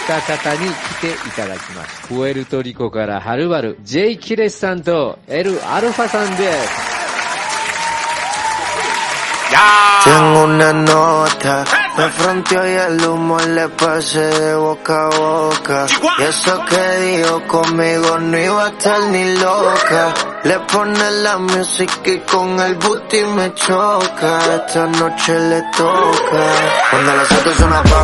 った方に来ていただきます。プエルトリコからはるばる J キレスさんと L アルファさんです。 Tengo una nota, me fronteó y el humo le pasé de boca a boca. Y eso que dijo conmigo no iba a estar ni loca. Le pone la música y con el booty me choca. Esta noche le toca. Cuando las autos suenan pan,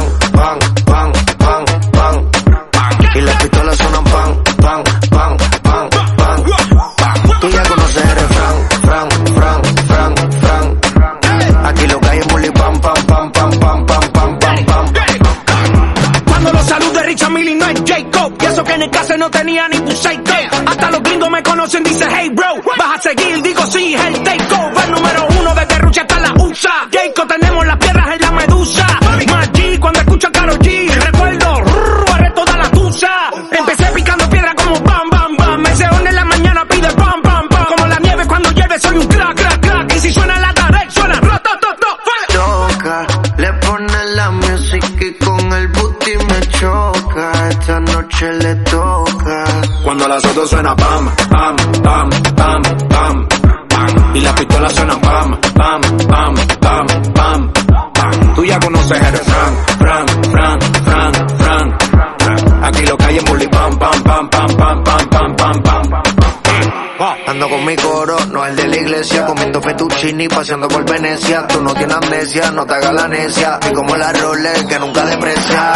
no tenía ningún psycho Hasta los gringos me conocen, dice hey bro Vas a seguir, digo sí, el takeover Número uno desde Rucha hasta la USA Jacob tenemos las piedras Esta noche le toca. Cuando las autos suena pam, pam, pam, pam, pam, pam. Y las pistolas suenan pam, pam, pam, pam, pam, pam. Tú ya conoces el fran, fran, fran, fran, fran. Aquí lo que hay es bully pam, pam, pam, pam, pam, pam, pam, pam, pam. Ando con mi coro, no el de la iglesia, comiendo fettuccini, paseando por Venecia. Tú no tienes amnesia, no te hagas la necia. Y como la Rolex que nunca deprecia.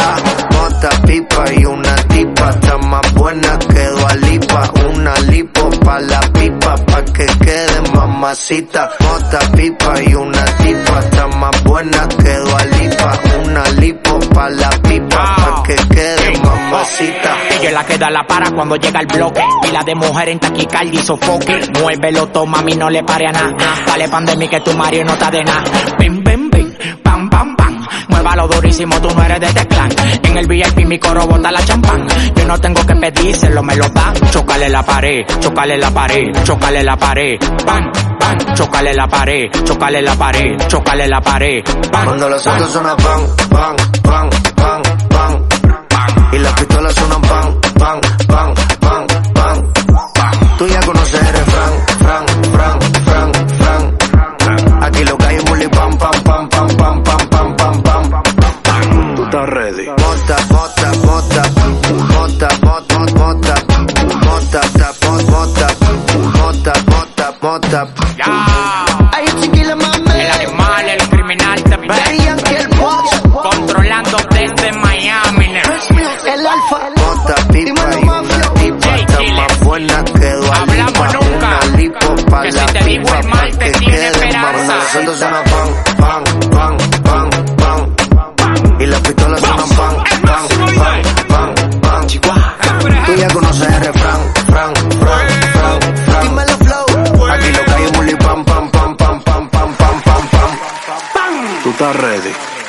Mamacita. Mota, pipa y una tipa, está más buena que Dualipa. Una lipo pa' la pipa, pa' que quede mamacita. Ella la que da la para cuando llega el bloque. Y la de mujer en taquicardia y sofoque. Muévelo, toma, mami, no le pare a nada. Dale pandemia que tu Mario no está de nada. Muévalo durísimo, tú no eres de este clan. En el VIP mi coro bota la champán. Yo no tengo que pedírselo, me lo dan. Chocale la pared, chocale la pared, chocale la pared. Pan, pan, chocale la pared, chocale la pared, chocale la pared. Pan, Cuando los autos suenan pan, pan, pan. Tú estás ready. Mota, mota, mota, mota, mota, mota, mota, ta, mota, mota, mota, mota. Ya. Ay, chiquila, mami. El animal, el criminal te Daddy ve. Yankee, el boss. Controlando desde Miami. El alfa, mota, pipa y una está más buena que. Hablamos nunca. Una lipo pa' Que la si te digo pipa el mal, pa' te que tiene quede esperanza. Cuando los refrán, fran, fran, fran, fran. Dímelo flow. Aquí lo que hay es bully pam, pam, pam, pam, pam, pam, pam, pam, pam. Tú estás ready.